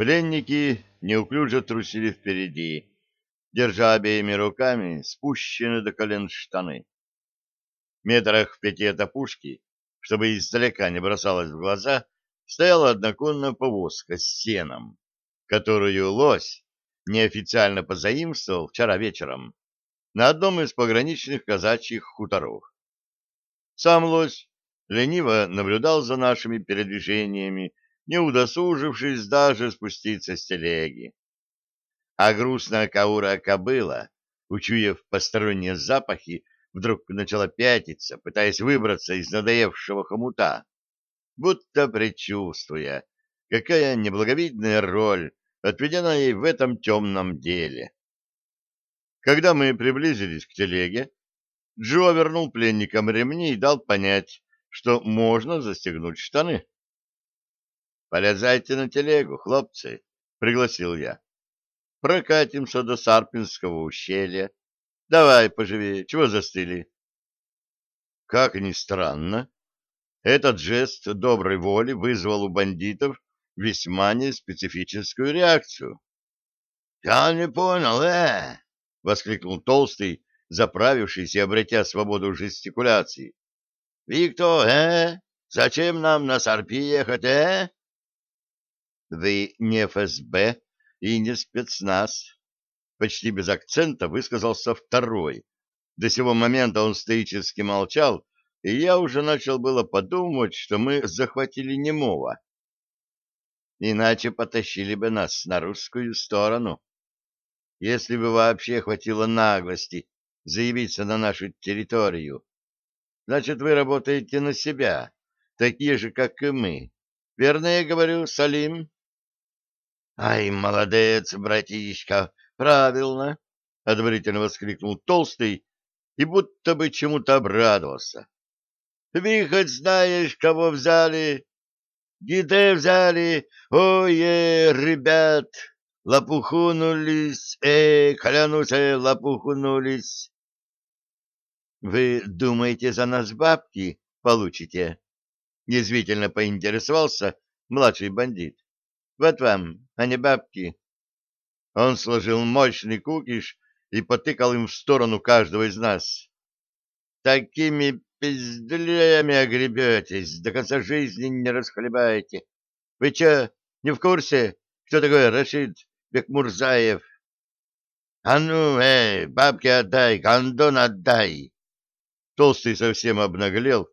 Пленники неуклюже трусили впереди, держа обеими руками спущены до колен штаны. Метрах в пяти от опушки, чтобы издалека не бросалось в глаза, стояла одноконная повозка с сеном, которую лось неофициально позаимствовал вчера вечером на одном из пограничных казачьих хуторов. Сам лось лениво наблюдал за нашими передвижениями, не удосужившись даже спуститься с телеги. А грустная каура кобыла, учуяв посторонние запахи, вдруг начала пятиться, пытаясь выбраться из надоевшего хомута, будто предчувствуя, какая неблаговидная роль отведена ей в этом темном деле. Когда мы приблизились к телеге, Джо вернул пленникам ремни и дал понять, что можно застегнуть штаны. «Полезайте на телегу, хлопцы», — пригласил я. «Прокатимся до Сарпинского ущелья. Давай поживее, чего застыли?» Как ни странно, этот жест доброй воли вызвал у бандитов весьма неспецифическую реакцию. — Я не понял, э! — воскликнул Толстый, заправившись и обретя свободу жестикуляции. — Виктор, э? Зачем нам на Сарпи ехать, э? — Вы не ФСБ и не спецназ. Почти без акцента высказался второй. До сего момента он стоически молчал, и я уже начал было подумать, что мы захватили немого. Иначе потащили бы нас на русскую сторону. Если бы вообще хватило наглости заявиться на нашу территорию. Значит, вы работаете на себя, такие же, как и мы. Верно я говорю, Салим? — Ай, молодец, братишка, правильно, — одобрительно воскликнул Толстый и будто бы чему-то обрадовался. — Вы хоть знаешь, кого взяли? — Где взяли? Ой, ребят! Лопухунулись, э, клянусь, лопухунулись. Вы думаете, за нас бабки получите? Язвительно поинтересовался младший бандит. Вот вам, а не бабки. Он сложил мощный кукиш и потыкал им в сторону каждого из нас. Такими пиздлями огребетесь, до конца жизни не расхлебаете. Вы че, не в курсе, кто такой Рашид Бекмурзаев. — А ну, эй, бабки отдай, гондон отдай! Толстый совсем обнаглел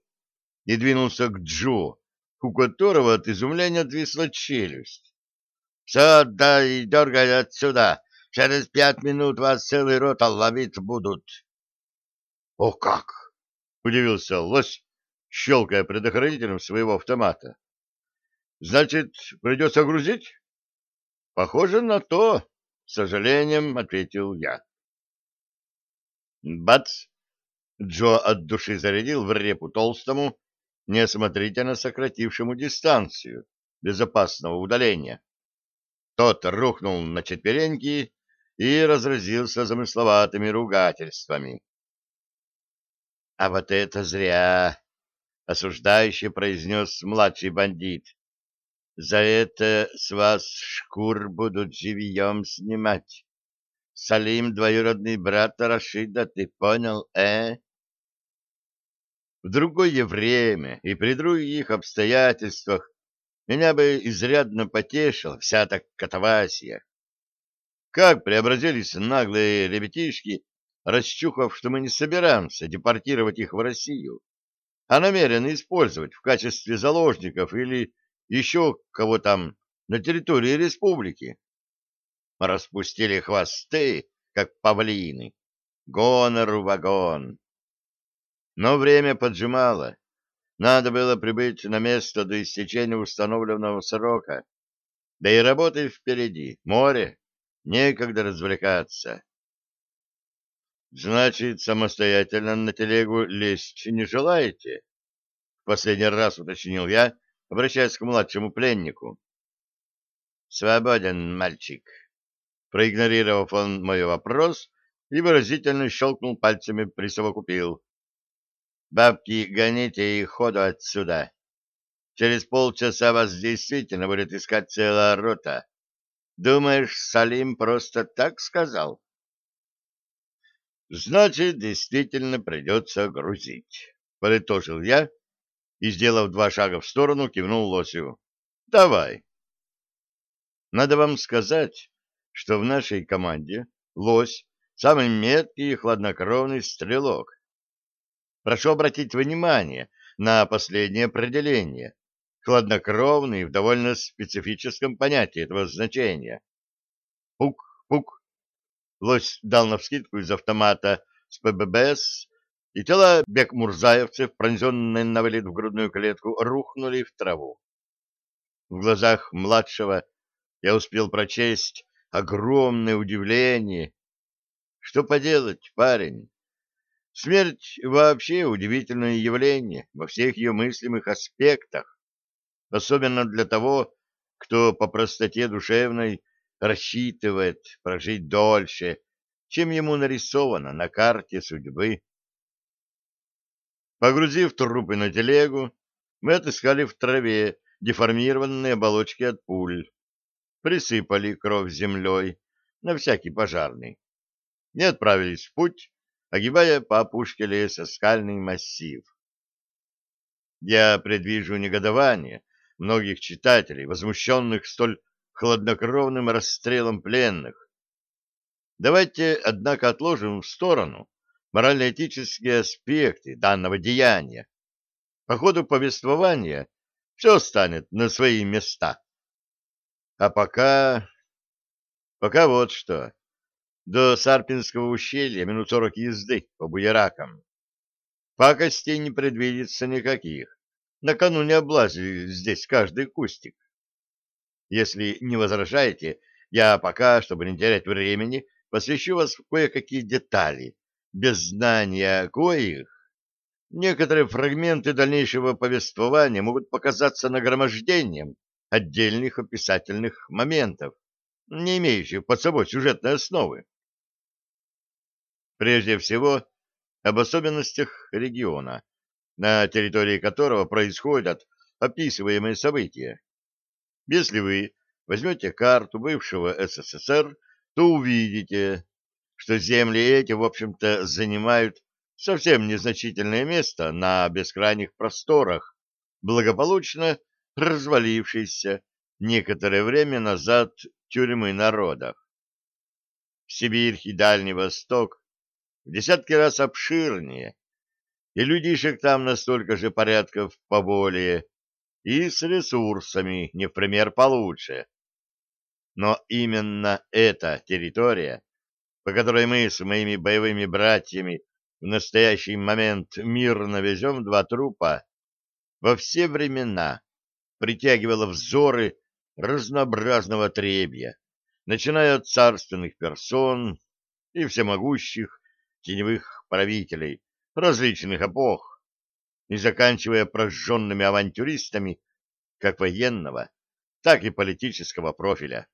и двинулся к Джо, у которого от изумления отвисла челюсть. — Все отдай, дергай отсюда! Через пять минут вас целый рот ловить будут. — О как! — удивился лось, щелкая предохранителем своего автомата. — Значит, придется грузить? Похоже на то, с сожалением ответил я. Бац! Джо от души зарядил в репу толстому, неосмотрительно сократившему дистанцию безопасного удаления. Тот рухнул на четвереньки и разразился замысловатыми ругательствами. — А вот это зря! — осуждающе произнес младший бандит. За это с вас шкур будут живьем снимать. Салим — двоюродный брат Рашида, ты понял, э? В другое время и при других обстоятельствах меня бы изрядно потешила вся так катавасия. Как преобразились наглые ребятишки, расчухав, что мы не собираемся депортировать их в Россию, а намерены использовать в качестве заложников или еще кого там на территории республики. Распустили хвосты, как павлины. Гонор вагон. Но время поджимало. Надо было прибыть на место до истечения установленного срока. Да и работы впереди. Море. Некогда развлекаться. Значит, самостоятельно на телегу лезть не желаете? В последний раз уточнил я, обращаясь к младшему пленнику. «Свободен, мальчик!» Проигнорировав он мой вопрос и выразительно щелкнул пальцами, присовокупил. «Бабки гоните и ходу отсюда. Через полчаса вас действительно будет искать целая рота. Думаешь, Салим просто так сказал? Значит, действительно придется грузить, подытожил я и, сделав два шага в сторону, кивнул лосю. Давай. Надо вам сказать, что в нашей команде лось самый меткий и хладнокровный стрелок. Прошу обратить внимание на последнее определение. Хладнокровный в довольно специфическом понятии этого значения. Пук-пук. Лось дал навскидку из автомата с ПББС, и тела бекмурзаевцев, пронзенные на вылет в грудную клетку, рухнули в траву. В глазах младшего я успел прочесть огромное удивление. Что поделать, парень? Смерть вообще удивительное явление во всех ее мыслимых аспектах, особенно для того, кто по простоте душевной рассчитывает прожить дольше, чем ему нарисовано на карте судьбы. Погрузив трупы на телегу, мы отыскали в траве деформированные оболочки от пуль, присыпали кровь землей на всякий пожарный и отправились в путь, огибая по опушке леса скальный массив. Я предвижу негодование многих читателей, возмущенных столь хладнокровным расстрелом пленных. Давайте, однако, отложим в сторону морально-этические аспекты данного деяния. По ходу повествования все станет на свои места. А пока... Пока вот что. До Сарпинского ущелья минут сорок езды по буеракам. Пакостей не предвидится никаких. Накануне облазили здесь каждый кустик. Если не возражаете, я пока, чтобы не терять времени, посвящу вас в кое-какие детали, без знания коих некоторые фрагменты дальнейшего повествования могут показаться нагромождением отдельных описательных моментов, не имеющих под собой сюжетной основы. Прежде всего, об особенностях региона, на территории которого происходят описываемые события. Если вы возьмете карту бывшего СССР, то увидите, что земли эти, в общем-то, занимают совсем незначительное место на бескрайних просторах, благополучно развалившейся некоторое время назад тюрьмы народов. Сибирь и Дальний Восток в десятки раз обширнее, и людишек там настолько же порядков поболее, и с ресурсами не в пример получше. Но именно эта территория, по которой мы с моими боевыми братьями в настоящий момент мирно везем два трупа, во все времена притягивала взоры разнообразного требья, начиная от царственных персон и всемогущих теневых правителей различных эпох и заканчивая прожженными авантюристами как военного, так и политического профиля.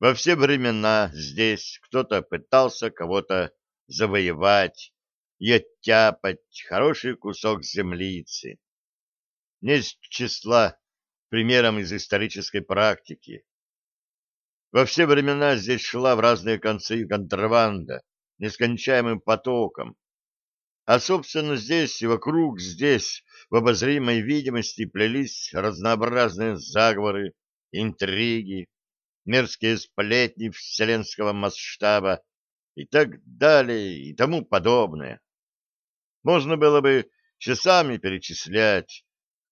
Во все времена здесь кто-то пытался кого-то завоевать и оттяпать хороший кусок землицы. Не из числа примером из исторической практики. Во все времена здесь шла в разные концы контрабанда, нескончаемым потоком. А, собственно, здесь и вокруг здесь в обозримой видимости плелись разнообразные заговоры, интриги, мерзкие сплетни вселенского масштаба и так далее и тому подобное. Можно было бы часами перечислять,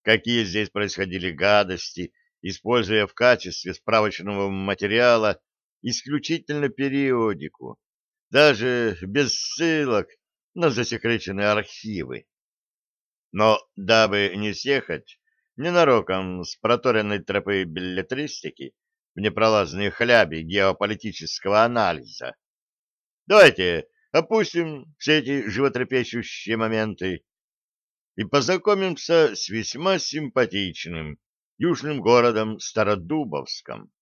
какие здесь происходили гадости, используя в качестве справочного материала исключительно периодику, даже без ссылок на засекреченные архивы. Но дабы не съехать ненароком с проторенной тропы билетристики в непролазные хляби геополитического анализа, давайте опустим все эти животрепещущие моменты и познакомимся с весьма симпатичным южным городом Стародубовском,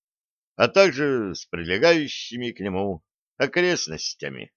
а также с прилегающими к нему окрестностями.